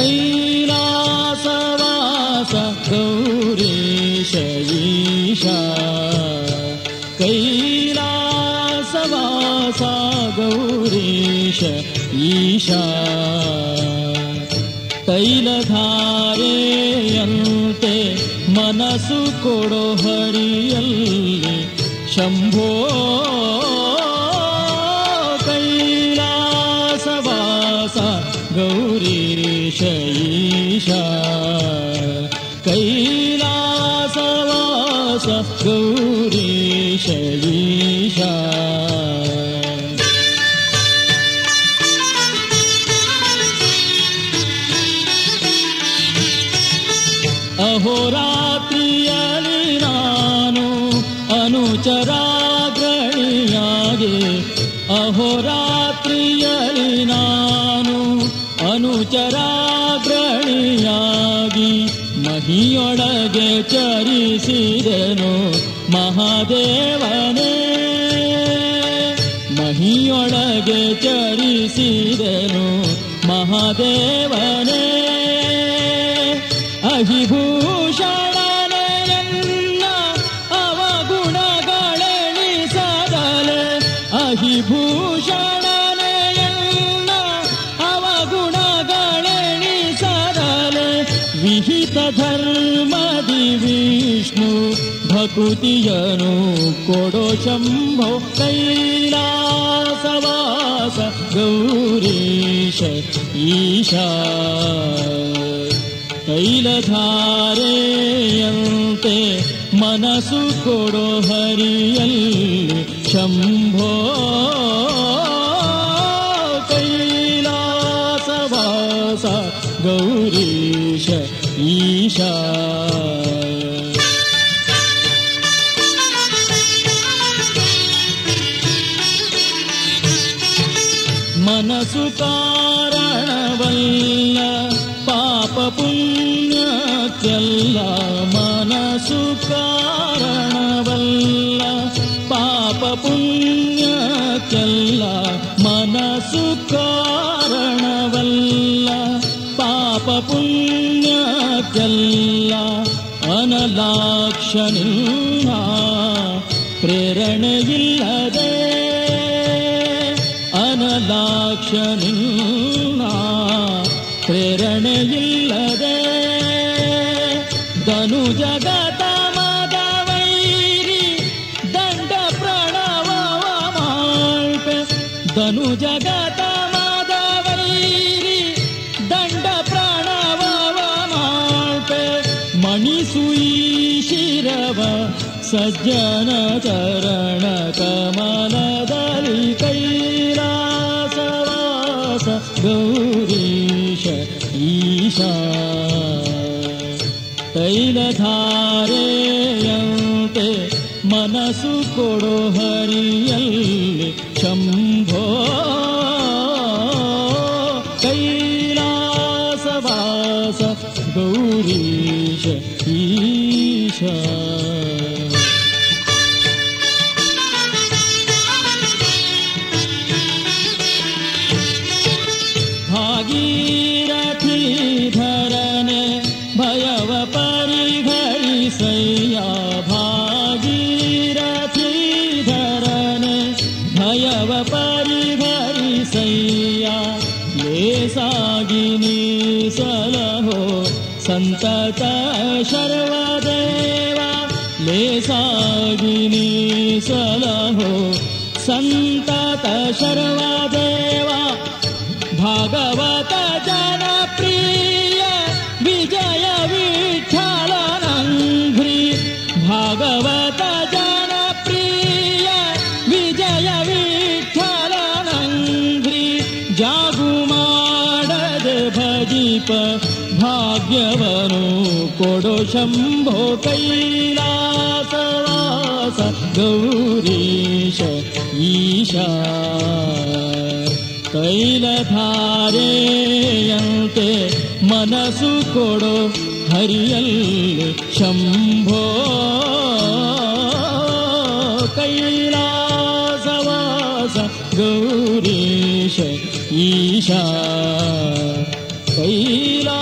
कैलासवास गौरीश ईशा कैलासवास गौरीश ईशा तैलधारेयन्ते मनसु कोडो हरियल्लि। शम्भो शीषा कैलासवास सखुरी शलीष अनुचराग्रणीयागे। अहोरात्रियलिना ಚರಾಗ್ರಣಿಯಾಗಿ ಮಹಿಯೊಳಗೆ ಚರಿಸಿದನು ಮಹಾದೇವನೇ. ಮಹಿಯೊಳಗೆ ಚರಿಸಿದನು ಮಹಾದೇವನೇ. ಅಹಿಭೂಷಣ ಅವ ಗುಣಗಳೆಣಿಸದಲೆ. ಅಹಿಭೂ मधु विष्णु भगुतिजनु कोरो शम्भो कैलासवास गुरीश ईशा कैलधारियम् ते मनसु कोरो हरियल् शम्भो ఈశా మనసు కారణవల్ల పాప పుణ్యత్యల్ల మనసు కారణవల్ల పాప పుణ్యత్యల్ల మనసు కారణవల్ల పాప పుణ్య क्षण प्रेरणी अरे अनदा प्रेरणीयरे धनु जगता दा वैरि दण्ड प्रणवानु जगत णि सुीशिरव सज्जनचरणकमनदलि तैरासरास गुरीश ईशा। तैलधारेयन्ते मनसु कोडो हरियल् शम्भो पूष ईशा। सन्तत शर्वदेवा ले सलहो सन्तत शर्वदेवा भागवत जनप्रिय विजय वीक्षालनङ्घ्रि भागवत जनप्रिय विजय वीक्षालनङ्घ्रि जागुमाडद भजिप। ಭಾಗ್ಯವನು ಕೊಡೋ ಶಂಭೋ ಕೈಲಾಸವಾಸ ಗೌರೀಶ ಈಶಾ ತೈಲಧಾರೆಯಂತೆ ಮನಸ್ಸು ಕೊಡೋ ಹರಿಯಲ್ಲಿ ಶಂಭೋ ಕೈಲಾಸವಾಸ ಗೌರೀಶ ಈಶಾ कैला